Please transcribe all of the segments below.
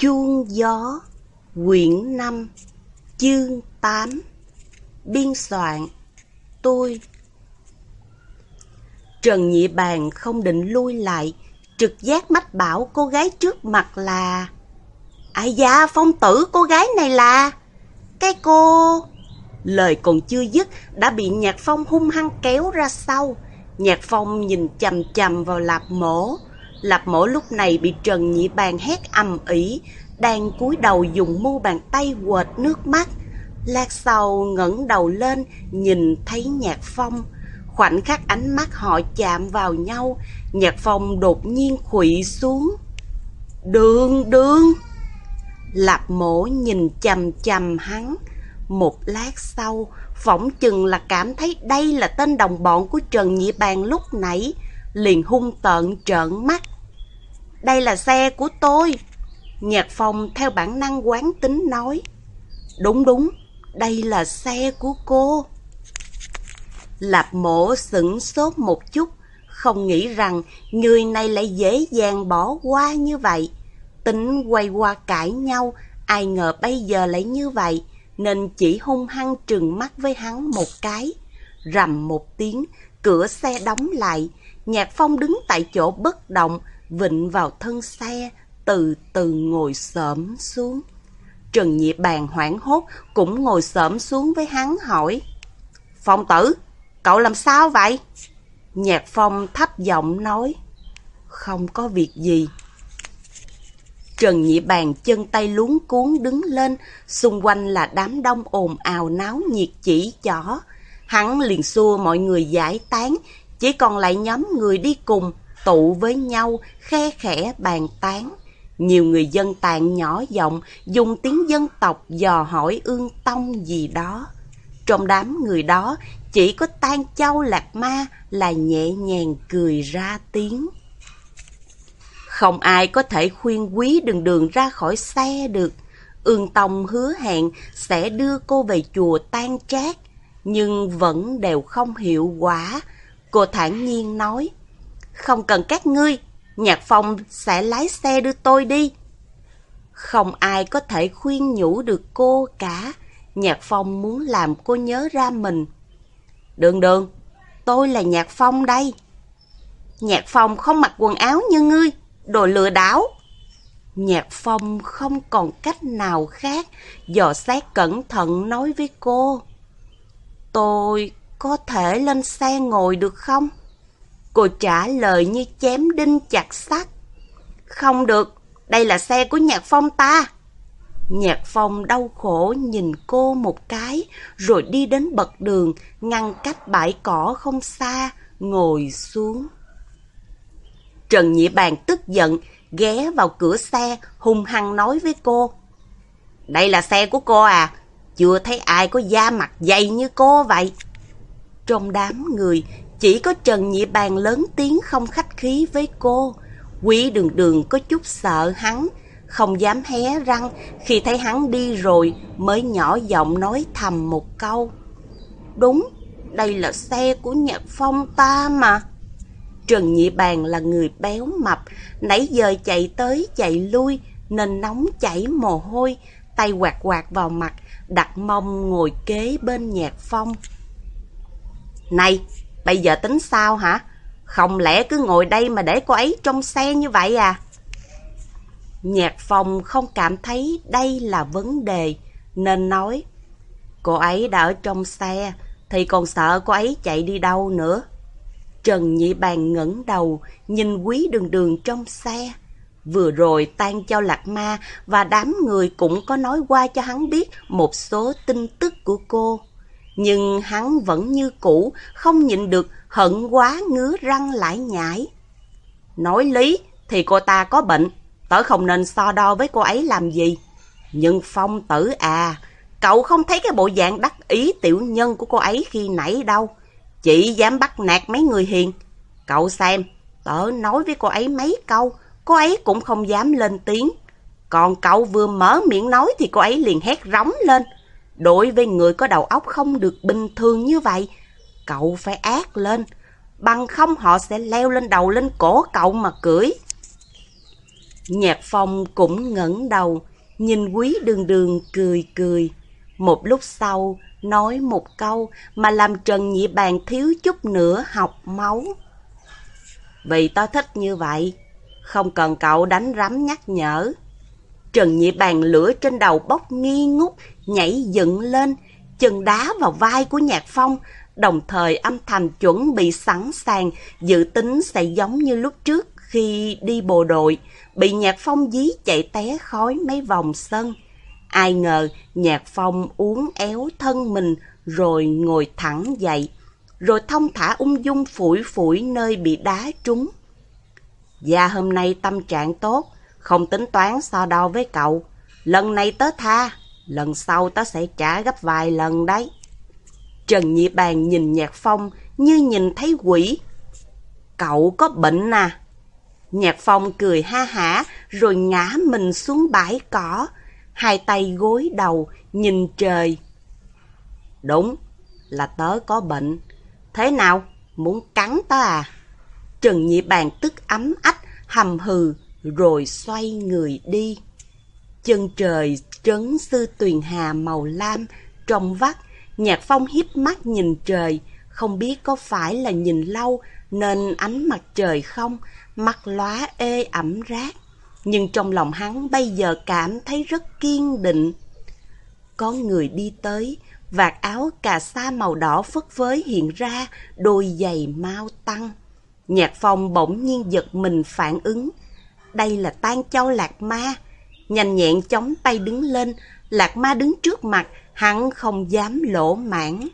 Chuông gió, Quyển 5 Chương 8 Biên soạn, Tôi. Trần Nhị Bàn không định lui lại, Trực giác mách bảo cô gái trước mặt là, Ai da, phong tử cô gái này là, Cái cô. Lời còn chưa dứt, đã bị Nhạc Phong hung hăng kéo ra sau. Nhạc Phong nhìn chầm chầm vào lạp mổ. Lạp mổ lúc này bị Trần Nhị Bàn hét ầm ĩ, đang cúi đầu dùng mu bàn tay quệt nước mắt. Lát sau ngẩng đầu lên, nhìn thấy Nhạc Phong. Khoảnh khắc ánh mắt họ chạm vào nhau, Nhạc Phong đột nhiên khụy xuống. Đường, đường! Lạp mổ nhìn chầm chầm hắn. Một lát sau, phỏng chừng là cảm thấy đây là tên đồng bọn của Trần Nhị Bàn lúc nãy, liền hung tợn trợn mắt. Đây là xe của tôi. Nhạc Phong theo bản năng quán tính nói. Đúng đúng, đây là xe của cô. Lạp mổ sửng sốt một chút, không nghĩ rằng người này lại dễ dàng bỏ qua như vậy. Tính quay qua cãi nhau, ai ngờ bây giờ lại như vậy, nên chỉ hung hăng trừng mắt với hắn một cái. Rầm một tiếng, cửa xe đóng lại, Nhạc Phong đứng tại chỗ bất động, vịnh vào thân xe, từ từ ngồi xổm xuống. Trần Nhị Bàn hoảng hốt cũng ngồi xổm xuống với hắn hỏi. Phong tử, cậu làm sao vậy? Nhạc Phong thấp giọng nói. Không có việc gì. Trần Nhị Bàn chân tay luống cuốn đứng lên, xung quanh là đám đông ồn ào náo nhiệt chỉ chỏ. Hắn liền xua mọi người giải tán, chỉ còn lại nhóm người đi cùng, tụ với nhau, khe khẽ bàn tán. Nhiều người dân tàn nhỏ giọng, dùng tiếng dân tộc dò hỏi ương tông gì đó. Trong đám người đó, chỉ có tan châu lạc ma là nhẹ nhàng cười ra tiếng. Không ai có thể khuyên quý đường đường ra khỏi xe được. Ương Tông hứa hẹn sẽ đưa cô về chùa tan trác, nhưng vẫn đều không hiệu quả. Cô thản nhiên nói, không cần các ngươi, Nhạc Phong sẽ lái xe đưa tôi đi. Không ai có thể khuyên nhủ được cô cả. Nhạc Phong muốn làm cô nhớ ra mình. Đường đường, tôi là Nhạc Phong đây. Nhạc Phong không mặc quần áo như ngươi, đồ lừa đảo. Nhạc Phong không còn cách nào khác, dò xét cẩn thận nói với cô. Tôi có thể lên xe ngồi được không? Cô trả lời như chém đinh chặt sắt. Không được, đây là xe của Nhạc Phong ta. Nhạc Phong đau khổ nhìn cô một cái, rồi đi đến bậc đường, ngăn cách bãi cỏ không xa, ngồi xuống. Trần Nhị Bàn tức giận, ghé vào cửa xe, hung hăng nói với cô. Đây là xe của cô à, chưa thấy ai có da mặt dày như cô vậy. Trong đám người, chỉ có Trần Nhị Bàn lớn tiếng không khách khí với cô. Quý đường đường có chút sợ hắn, không dám hé răng khi thấy hắn đi rồi mới nhỏ giọng nói thầm một câu. Đúng, đây là xe của Nhạc Phong ta mà. Trần Nhị Bàn là người béo mập, nãy giờ chạy tới chạy lui nên nóng chảy mồ hôi, tay quạt quạt vào mặt, đặt mông ngồi kế bên Nhạc Phong. Này, Bây giờ tính sao hả? Không lẽ cứ ngồi đây mà để cô ấy trong xe như vậy à? Nhạc phòng không cảm thấy đây là vấn đề, nên nói Cô ấy đã ở trong xe, thì còn sợ cô ấy chạy đi đâu nữa. Trần Nhị Bàn ngẩng đầu, nhìn quý đường đường trong xe. Vừa rồi tan cho Lạc Ma và đám người cũng có nói qua cho hắn biết một số tin tức của cô. Nhưng hắn vẫn như cũ, không nhịn được, hận quá ngứa răng lại nhảy. Nói lý thì cô ta có bệnh, tớ không nên so đo với cô ấy làm gì. Nhưng phong tử à, cậu không thấy cái bộ dạng đắc ý tiểu nhân của cô ấy khi nãy đâu. Chỉ dám bắt nạt mấy người hiền. Cậu xem, tớ nói với cô ấy mấy câu, cô ấy cũng không dám lên tiếng. Còn cậu vừa mở miệng nói thì cô ấy liền hét rống lên. Đối với người có đầu óc không được bình thường như vậy, cậu phải ác lên. Bằng không họ sẽ leo lên đầu lên cổ cậu mà cưỡi. Nhạc phong cũng ngẩng đầu, nhìn quý đường đường cười cười. Một lúc sau, nói một câu mà làm Trần Nhị Bàn thiếu chút nữa học máu. Vì tao thích như vậy, không cần cậu đánh rắm nhắc nhở. Trần Nhị Bàn lửa trên đầu bốc nghi ngút, nhảy dựng lên, chân đá vào vai của Nhạc Phong, đồng thời âm thầm chuẩn bị sẵn sàng, dự tính sẽ giống như lúc trước khi đi bộ đội, bị Nhạc Phong dí chạy té khói mấy vòng sân. Ai ngờ Nhạc Phong uống éo thân mình rồi ngồi thẳng dậy, rồi thông thả ung dung phủi phủi nơi bị đá trúng. Và hôm nay tâm trạng tốt, không tính toán so đo với cậu. Lần này tớ tha, lần sau tớ sẽ trả gấp vài lần đấy. Trần Nhị Bàn nhìn Nhạc Phong như nhìn thấy quỷ. Cậu có bệnh à? Nhạc Phong cười ha hả rồi ngã mình xuống bãi cỏ, hai tay gối đầu, nhìn trời. Đúng, là tớ có bệnh. Thế nào, muốn cắn tớ à? Trần Nhị Bàn tức ấm ách, hầm hừ, rồi xoay người đi. Chân trời trấn sư tuyền hà màu lam, trong vắt, Nhạc Phong hiếp mắt nhìn trời, không biết có phải là nhìn lâu nên ánh mặt trời không, mắt lóa ê ẩm rác. Nhưng trong lòng hắn bây giờ cảm thấy rất kiên định. Có người đi tới, vạt áo cà sa màu đỏ phất phới hiện ra, đôi giày mau tăng. Nhạc phong bỗng nhiên giật mình phản ứng. Đây là tan châu lạc ma. Nhanh nhẹn chống tay đứng lên, lạc ma đứng trước mặt, hắn không dám lỗ mãn.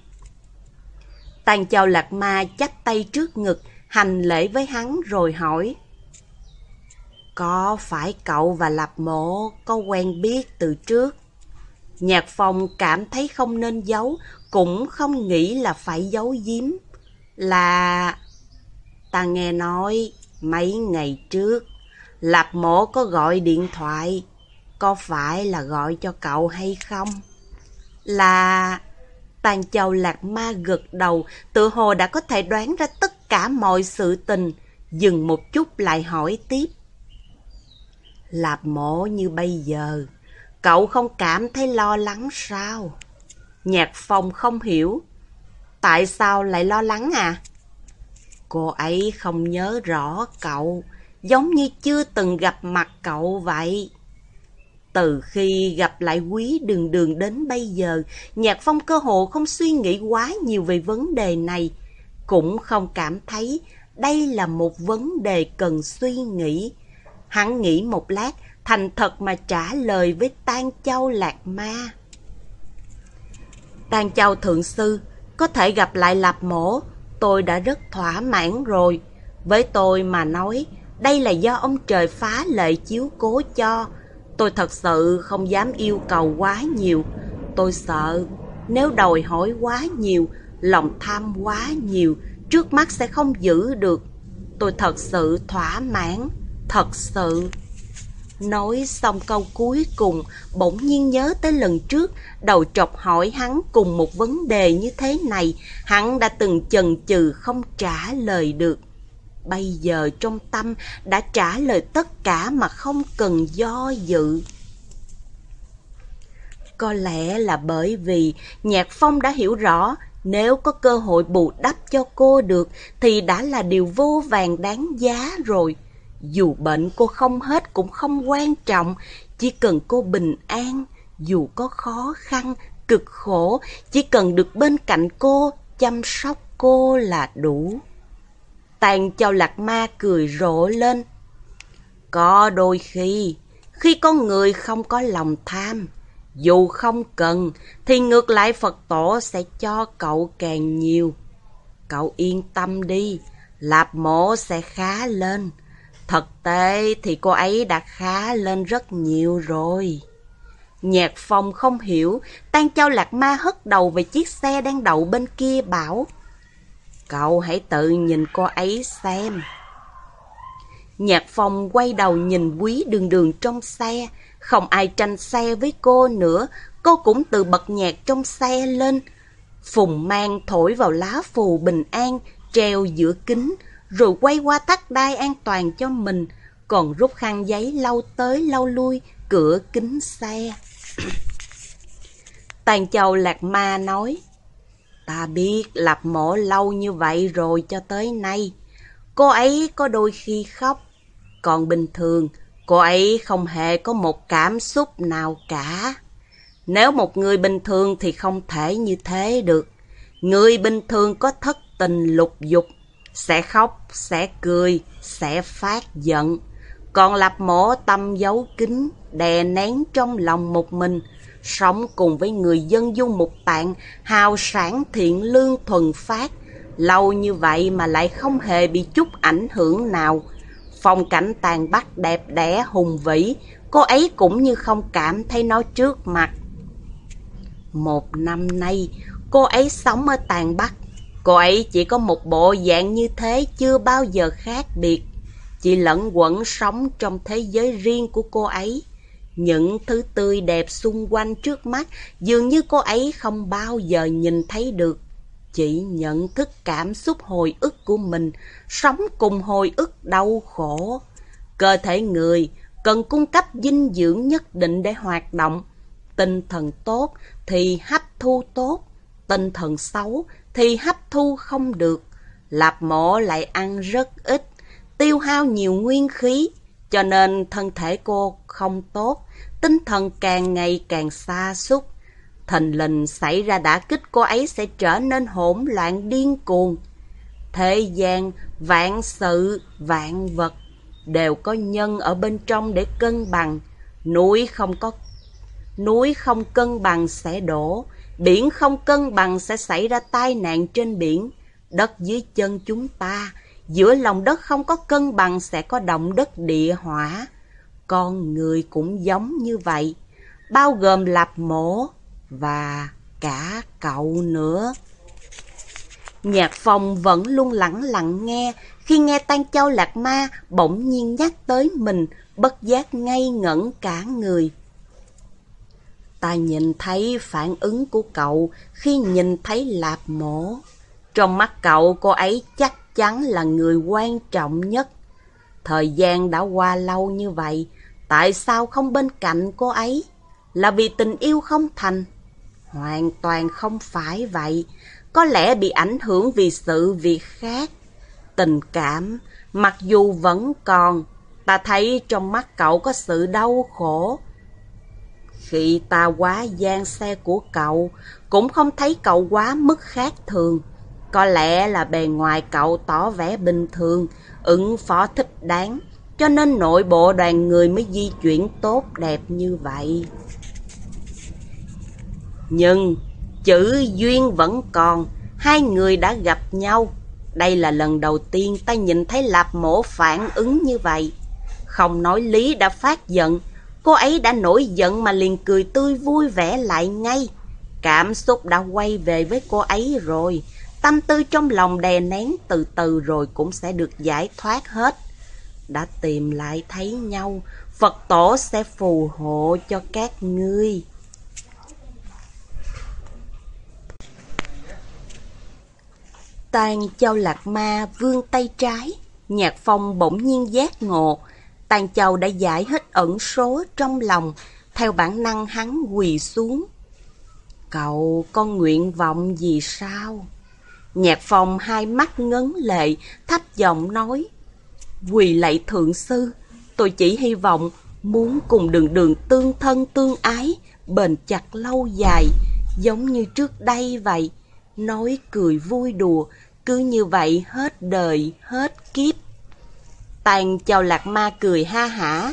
Tàn châu lạc ma chắp tay trước ngực, hành lễ với hắn rồi hỏi. Có phải cậu và Lạp Mộ có quen biết từ trước? Nhạc Phong cảm thấy không nên giấu, cũng không nghĩ là phải giấu giếm. Là... Ta nghe nói mấy ngày trước, Lạp Mộ có gọi điện thoại, có phải là gọi cho cậu hay không? Là... Tàn châu lạc ma gật đầu, tự hồ đã có thể đoán ra tất cả mọi sự tình, dừng một chút lại hỏi tiếp. Lạp mộ như bây giờ, cậu không cảm thấy lo lắng sao? Nhạc phong không hiểu. Tại sao lại lo lắng à? Cô ấy không nhớ rõ cậu, giống như chưa từng gặp mặt cậu vậy. Từ khi gặp lại quý đường đường đến bây giờ, Nhạc Phong cơ hồ không suy nghĩ quá nhiều về vấn đề này, cũng không cảm thấy đây là một vấn đề cần suy nghĩ. Hắn nghĩ một lát, thành thật mà trả lời với Tan Châu Lạc Ma. Tan Châu Thượng Sư, có thể gặp lại Lạp Mổ, tôi đã rất thỏa mãn rồi. Với tôi mà nói, đây là do ông trời phá lệ chiếu cố cho. Tôi thật sự không dám yêu cầu quá nhiều. Tôi sợ nếu đòi hỏi quá nhiều, lòng tham quá nhiều, trước mắt sẽ không giữ được. Tôi thật sự thỏa mãn, thật sự. Nói xong câu cuối cùng, bỗng nhiên nhớ tới lần trước, đầu trọc hỏi hắn cùng một vấn đề như thế này, hắn đã từng chần chừ không trả lời được. Bây giờ trong tâm đã trả lời tất cả mà không cần do dự. Có lẽ là bởi vì Nhạc Phong đã hiểu rõ nếu có cơ hội bù đắp cho cô được thì đã là điều vô vàng đáng giá rồi. Dù bệnh cô không hết cũng không quan trọng, chỉ cần cô bình an, dù có khó khăn, cực khổ, chỉ cần được bên cạnh cô, chăm sóc cô là đủ. Tàn châu lạc ma cười rộ lên. Có đôi khi, khi con người không có lòng tham, dù không cần, thì ngược lại Phật tổ sẽ cho cậu càng nhiều. Cậu yên tâm đi, lạp mổ sẽ khá lên. Thực tế thì cô ấy đã khá lên rất nhiều rồi. Nhạc phong không hiểu, Tan Châu Lạc Ma hất đầu về chiếc xe đang đậu bên kia bảo. Cậu hãy tự nhìn cô ấy xem. Nhạc phong quay đầu nhìn quý đường đường trong xe, không ai tranh xe với cô nữa, cô cũng tự bật nhạc trong xe lên. Phùng mang thổi vào lá phù bình an, treo giữa kính, rồi quay qua tắt đai an toàn cho mình. còn rút khăn giấy lau tới lau lui cửa kính xe. Tàn Châu Lạc Ma nói, Ta biết lập mộ lâu như vậy rồi cho tới nay. Cô ấy có đôi khi khóc, còn bình thường cô ấy không hề có một cảm xúc nào cả. Nếu một người bình thường thì không thể như thế được. Người bình thường có thất tình lục dục, sẽ khóc, sẽ cười, sẽ phát giận. Còn lập mổ tâm giấu kín, đè nén trong lòng một mình, sống cùng với người dân du mục tạng, hào sản thiện lương thuần phát. Lâu như vậy mà lại không hề bị chút ảnh hưởng nào. Phong cảnh tàn bắc đẹp đẽ hùng vĩ, cô ấy cũng như không cảm thấy nó trước mặt. Một năm nay, cô ấy sống ở tàn bắc. Cô ấy chỉ có một bộ dạng như thế chưa bao giờ khác biệt. Chỉ lẫn quẩn sống trong thế giới riêng của cô ấy. Những thứ tươi đẹp xung quanh trước mắt dường như cô ấy không bao giờ nhìn thấy được. Chỉ nhận thức cảm xúc hồi ức của mình, sống cùng hồi ức đau khổ. Cơ thể người cần cung cấp dinh dưỡng nhất định để hoạt động. Tinh thần tốt thì hấp thu tốt, tinh thần xấu thì hấp thu không được. Lạp mộ lại ăn rất ít, tiêu hao nhiều nguyên khí, cho nên thân thể cô không tốt, tinh thần càng ngày càng xa xúc. Thành lình xảy ra đã kích cô ấy sẽ trở nên hỗn loạn điên cuồng. Thế gian, vạn sự, vạn vật đều có nhân ở bên trong để cân bằng. Núi không có núi không cân bằng sẽ đổ, biển không cân bằng sẽ xảy ra tai nạn trên biển. Đất dưới chân chúng ta, giữa lòng đất không có cân bằng sẽ có động đất địa hỏa. Con người cũng giống như vậy, bao gồm lạp mổ và cả cậu nữa. Nhạc phong vẫn luôn lặng lặng nghe, khi nghe Tan Châu Lạc Ma bỗng nhiên nhắc tới mình, bất giác ngây ngẩn cả người. Ta nhìn thấy phản ứng của cậu khi nhìn thấy lạp mổ. Trong mắt cậu, cô ấy chắc chắn là người quan trọng nhất. Thời gian đã qua lâu như vậy, tại sao không bên cạnh cô ấy? Là vì tình yêu không thành? Hoàn toàn không phải vậy. Có lẽ bị ảnh hưởng vì sự việc khác. Tình cảm, mặc dù vẫn còn, ta thấy trong mắt cậu có sự đau khổ. Khi ta quá gian xe của cậu, cũng không thấy cậu quá mức khác thường. Có lẽ là bề ngoài cậu tỏ vẻ bình thường, ứng phó thích đáng, cho nên nội bộ đoàn người mới di chuyển tốt đẹp như vậy. Nhưng chữ duyên vẫn còn, hai người đã gặp nhau. Đây là lần đầu tiên ta nhìn thấy Lạp Mổ phản ứng như vậy. Không nói lý đã phát giận, cô ấy đã nổi giận mà liền cười tươi vui vẻ lại ngay. Cảm xúc đã quay về với cô ấy rồi. Tâm tư trong lòng đè nén từ từ rồi cũng sẽ được giải thoát hết. Đã tìm lại thấy nhau, Phật tổ sẽ phù hộ cho các ngươi. Tàn châu lạc ma vươn tay trái, nhạc phong bỗng nhiên giác ngộ. Tàn châu đã giải hết ẩn số trong lòng, theo bản năng hắn quỳ xuống. Cậu có nguyện vọng gì sao? Nhạc phong hai mắt ngấn lệ, thấp giọng nói. Quỳ lạy thượng sư, tôi chỉ hy vọng muốn cùng đường đường tương thân tương ái, bền chặt lâu dài, giống như trước đây vậy. Nói cười vui đùa, cứ như vậy hết đời, hết kiếp. Tàn chào lạc ma cười ha hả.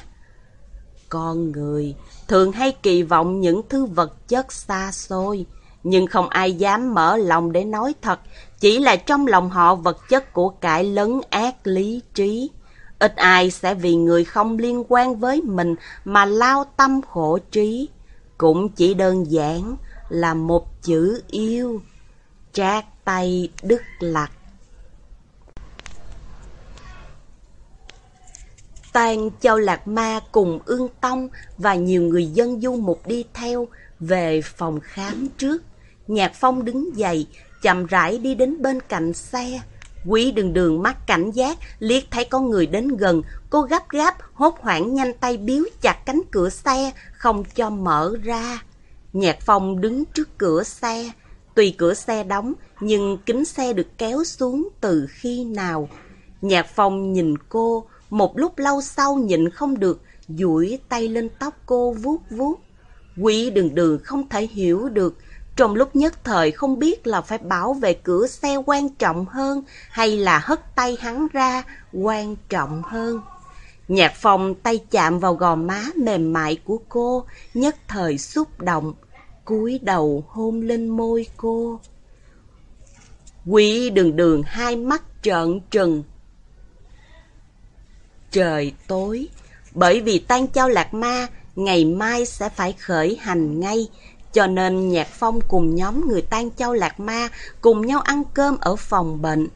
Con người thường hay kỳ vọng những thứ vật chất xa xôi, nhưng không ai dám mở lòng để nói thật, chỉ là trong lòng họ vật chất của cải lấn ác lý trí. Ít ai sẽ vì người không liên quan với mình mà lao tâm khổ trí. Cũng chỉ đơn giản là một chữ yêu. Trác tay Đức Lạc Tàn Châu Lạc Ma cùng Ương Tông và nhiều người dân du mục đi theo về phòng khám trước. Nhạc Phong đứng dậy, chậm rãi đi đến bên cạnh xe. Quý đường đường mắt cảnh giác, liếc thấy có người đến gần, cô gấp gáp, hốt hoảng nhanh tay biếu chặt cánh cửa xe, không cho mở ra. Nhạc phong đứng trước cửa xe, tùy cửa xe đóng, nhưng kính xe được kéo xuống từ khi nào. Nhạc phong nhìn cô, một lúc lâu sau nhịn không được, duỗi tay lên tóc cô vuốt vuốt. Quý đường đường không thể hiểu được, trong lúc nhất thời không biết là phải bảo vệ cửa xe quan trọng hơn hay là hất tay hắn ra quan trọng hơn. Nhạc phong tay chạm vào gò má mềm mại của cô, nhất thời xúc động, cúi đầu hôn lên môi cô. Quý đường đường hai mắt trợn trừng. Trời tối, bởi vì tan trao lạc ma, ngày mai sẽ phải khởi hành ngay, cho nên Nhạc Phong cùng nhóm người tan châu Lạc Ma cùng nhau ăn cơm ở phòng bệnh.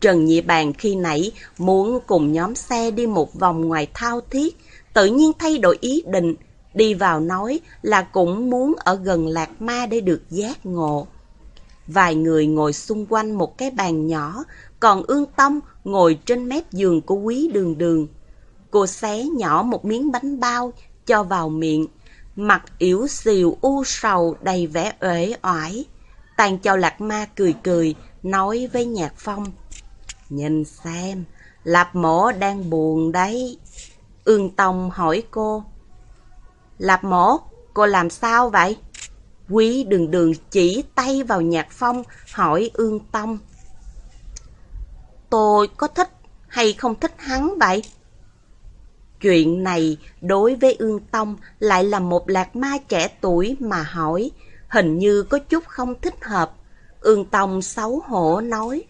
Trần Nhị Bàn khi nãy muốn cùng nhóm xe đi một vòng ngoài thao thiết, tự nhiên thay đổi ý định, đi vào nói là cũng muốn ở gần Lạc Ma để được giác ngộ. Vài người ngồi xung quanh một cái bàn nhỏ, còn ương tâm ngồi trên mép giường của quý đường đường. Cô xé nhỏ một miếng bánh bao, cho vào miệng, mặt yếu xìu u sầu đầy vẻ uể oải. Tàn châu lạc ma cười cười, nói với nhạc phong. Nhìn xem, Lạp mổ đang buồn đấy. Ương Tông hỏi cô. Lạp mổ, cô làm sao vậy? Quý đường đường chỉ tay vào nhạc phong, hỏi Ương Tông. Tôi có thích hay không thích hắn vậy? Chuyện này đối với Ương Tông lại là một lạc ma trẻ tuổi mà hỏi, hình như có chút không thích hợp. Ương Tông xấu hổ nói.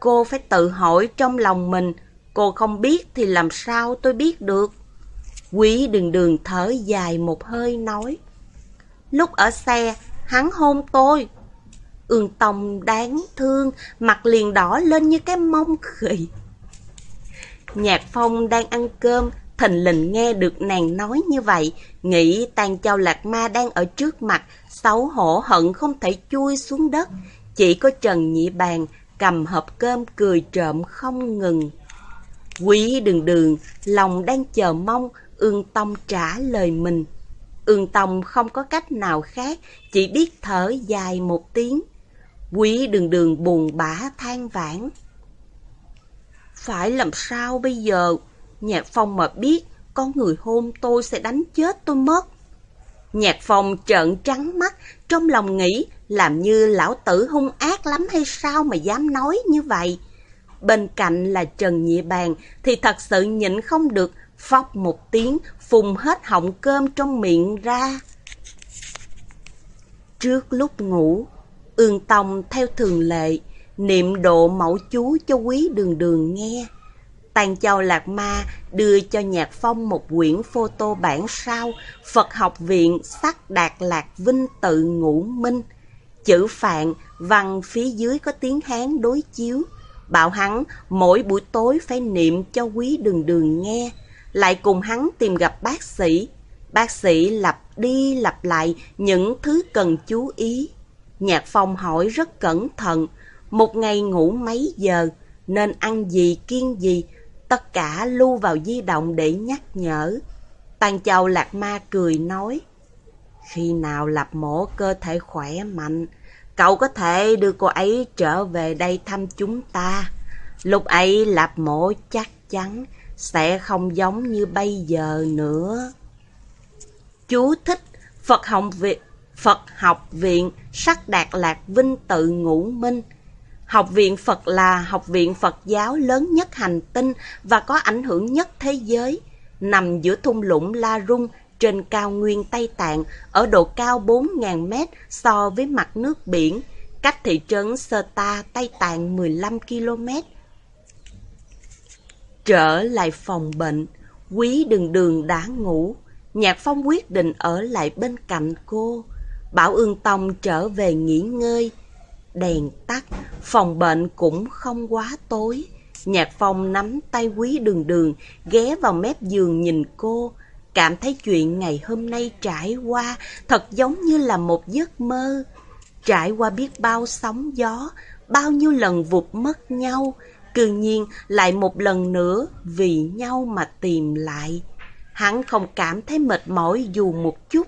Cô phải tự hỏi trong lòng mình, cô không biết thì làm sao tôi biết được. Quý đường đường thở dài một hơi nói. Lúc ở xe, hắn hôn tôi. Ương Tông đáng thương, mặt liền đỏ lên như cái mông khỉ. Nhạc Phong đang ăn cơm, thình lình nghe được nàng nói như vậy, nghĩ tàn châu lạc ma đang ở trước mặt, xấu hổ hận không thể chui xuống đất. Chỉ có Trần Nhị Bàn cầm hộp cơm cười trộm không ngừng. Quý đường đường, lòng đang chờ mong, ương tông trả lời mình. Ương tông không có cách nào khác, chỉ biết thở dài một tiếng. Quý đường đường buồn bã than vãn. Phải làm sao bây giờ? Nhạc Phong mà biết, con người hôn tôi sẽ đánh chết tôi mất. Nhạc Phong trợn trắng mắt, trong lòng nghĩ làm như lão tử hung ác lắm hay sao mà dám nói như vậy. Bên cạnh là Trần Nhị Bàn thì thật sự nhịn không được, phóc một tiếng, phùng hết họng cơm trong miệng ra. Trước lúc ngủ, Ương Tông theo thường lệ, niệm độ mẫu chú cho quý đường đường nghe. Tàn Châu Lạc Ma đưa cho Nhạc Phong một quyển photo bản sao Phật học viện sắc đạt lạc vinh tự ngũ minh. Chữ phạn, văn phía dưới có tiếng Hán đối chiếu. Bảo hắn mỗi buổi tối phải niệm cho quý đường đường nghe. Lại cùng hắn tìm gặp bác sĩ. Bác sĩ lặp đi lặp lại những thứ cần chú ý. Nhạc Phong hỏi rất cẩn thận. Một ngày ngủ mấy giờ, nên ăn gì kiêng gì, tất cả lưu vào di động để nhắc nhở. Tàn Châu Lạc Ma cười nói, khi nào lập mổ cơ thể khỏe mạnh, cậu có thể đưa cô ấy trở về đây thăm chúng ta. Lúc ấy lập mổ chắc chắn sẽ không giống như bây giờ nữa. Chú thích Phật học viện Phật học viện sắc đạt lạc vinh tự ngũ minh Học viện Phật là học viện Phật giáo lớn nhất hành tinh và có ảnh hưởng nhất thế giới, nằm giữa thung lũng La Rung trên cao nguyên Tây Tạng ở độ cao 4.000 mét so với mặt nước biển, cách thị trấn Sơ Ta, Tây Tạng 15 km. Trở lại phòng bệnh, quý đường đường đã ngủ. Nhạc Phong quyết định ở lại bên cạnh cô. Bảo Ương Tông trở về nghỉ ngơi đèn tắt, phòng bệnh cũng không quá tối. Nhạc phong nắm tay quý đường đường, ghé vào mép giường nhìn cô, cảm thấy chuyện ngày hôm nay trải qua thật giống như là một giấc mơ. Trải qua biết bao sóng gió, bao nhiêu lần vụt mất nhau, cư nhiên lại một lần nữa vì nhau mà tìm lại. Hắn không cảm thấy mệt mỏi dù một chút,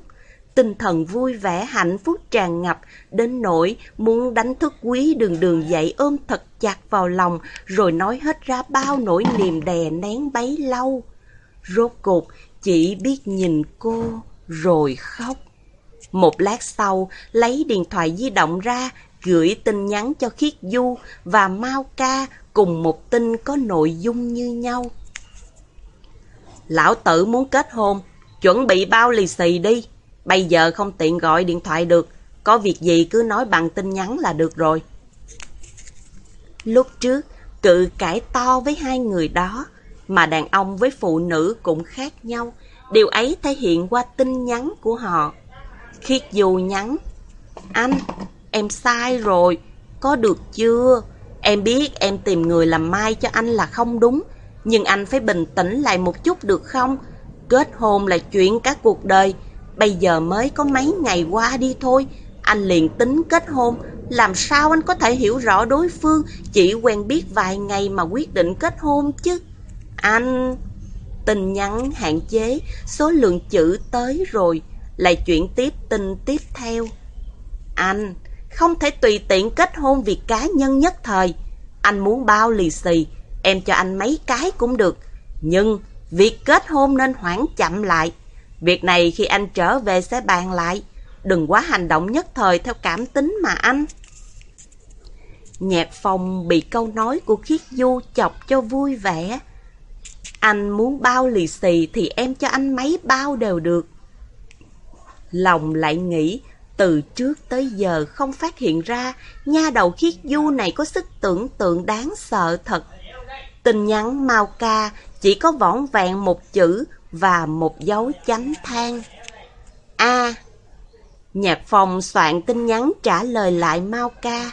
tinh thần vui vẻ hạnh phúc tràn ngập, đến nỗi muốn đánh thức quý đường đường dậy ôm thật chặt vào lòng, rồi nói hết ra bao nỗi niềm đè nén bấy lâu. Rốt cuộc, chỉ biết nhìn cô, rồi khóc. Một lát sau, lấy điện thoại di động ra, gửi tin nhắn cho Khiết Du và Mao Ca cùng một tin có nội dung như nhau. Lão tử muốn kết hôn, chuẩn bị bao lì xì đi. Bây giờ không tiện gọi điện thoại được, có việc gì cứ nói bằng tin nhắn là được rồi. Lúc trước, cự cãi to với hai người đó, mà đàn ông với phụ nữ cũng khác nhau, điều ấy thể hiện qua tin nhắn của họ. Khiết dù nhắn, anh, em sai rồi, có được chưa? Em biết em tìm người làm mai cho anh là không đúng, nhưng anh phải bình tĩnh lại một chút được không? Kết hôn là chuyện cả cuộc đời, bây giờ mới có mấy ngày qua đi thôi, anh liền tính kết hôn, làm sao anh có thể hiểu rõ đối phương chỉ quen biết vài ngày mà quyết định kết hôn chứ? Anh... Tin nhắn hạn chế, số lượng chữ tới rồi, lại chuyển tiếp tin tiếp theo. Anh, không thể tùy tiện kết hôn vì cá nhân nhất thời. Anh muốn bao lì xì, em cho anh mấy cái cũng được. Nhưng việc kết hôn nên hoãn chậm lại. Việc này khi anh trở về sẽ bàn lại. Đừng quá hành động nhất thời theo cảm tính mà anh. Nhạc phòng bị câu nói của Khiết Du chọc cho vui vẻ. Anh muốn bao lì xì thì em cho anh mấy bao đều được. Lòng lại nghĩ, từ trước tới giờ không phát hiện ra nha đầu khiết du này có sức tưởng tượng đáng sợ thật. Tin nhắn mau ca chỉ có võn vẹn một chữ và một dấu chấm than. A. Nhạc phòng soạn tin nhắn trả lời lại Mao ca.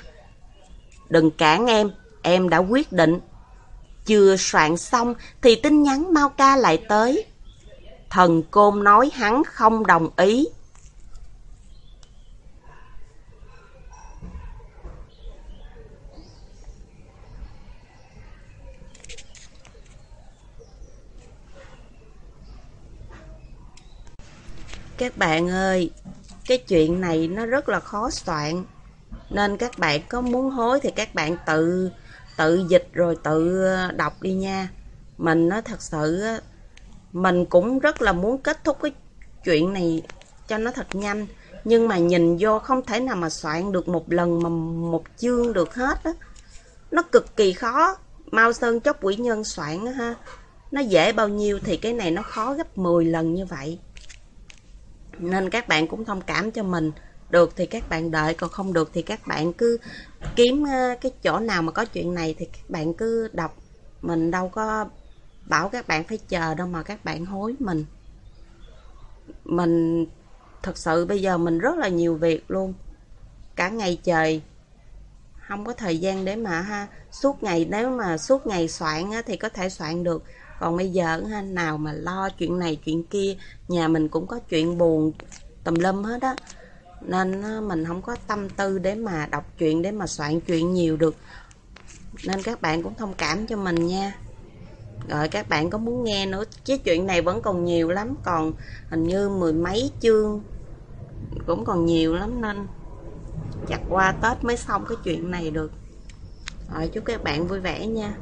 Đừng cản em, em đã quyết định. Chưa soạn xong thì tin nhắn Mao ca lại tới. Thần côn nói hắn không đồng ý. Các bạn ơi, cái chuyện này nó rất là khó soạn. Nên các bạn có muốn hối thì các bạn tự tự dịch rồi tự ờ, đọc đi nha. Mình nó thật sự mình cũng rất là muốn kết thúc cái chuyện này cho nó thật nhanh. Nhưng mà nhìn vô không thể nào mà soạn được một lần mà một chương được hết á. Nó cực kỳ khó. Mao Sơn chốc quỷ nhân soạn á ha. Nó dễ bao nhiêu thì cái này nó khó gấp 10 lần như vậy nên các bạn cũng thông cảm cho mình. Được thì các bạn đợi còn không được thì các bạn cứ kiếm ờ, cái chỗ nào mà có chuyện này thì các bạn cứ đọc. Mình đâu có bảo các bạn phải chờ đâu mà các bạn hối mình. Mình thật sự bây giờ mình rất là nhiều việc luôn. Cả ngày trời không có thời gian để mà ha suốt ngày nếu mà suốt ngày soạn á, thì có thể soạn được còn bây giờ ha, nào mà lo chuyện này chuyện kia nhà mình cũng có chuyện buồn tùm lum hết á. Nên mình không có tâm tư để mà đọc chuyện để mà soạn chuyện nhiều được. Nên các bạn cũng thông cảm cho mình nha. Rồi các bạn có muốn nghe nữa chứ chuyện này vẫn còn nhiều lắm. Còn hình như mười mấy chương cũng còn nhiều lắm nên chặt qua tết mới xong cái chuyện này được. Rồi chúc các bạn vui vẻ nha.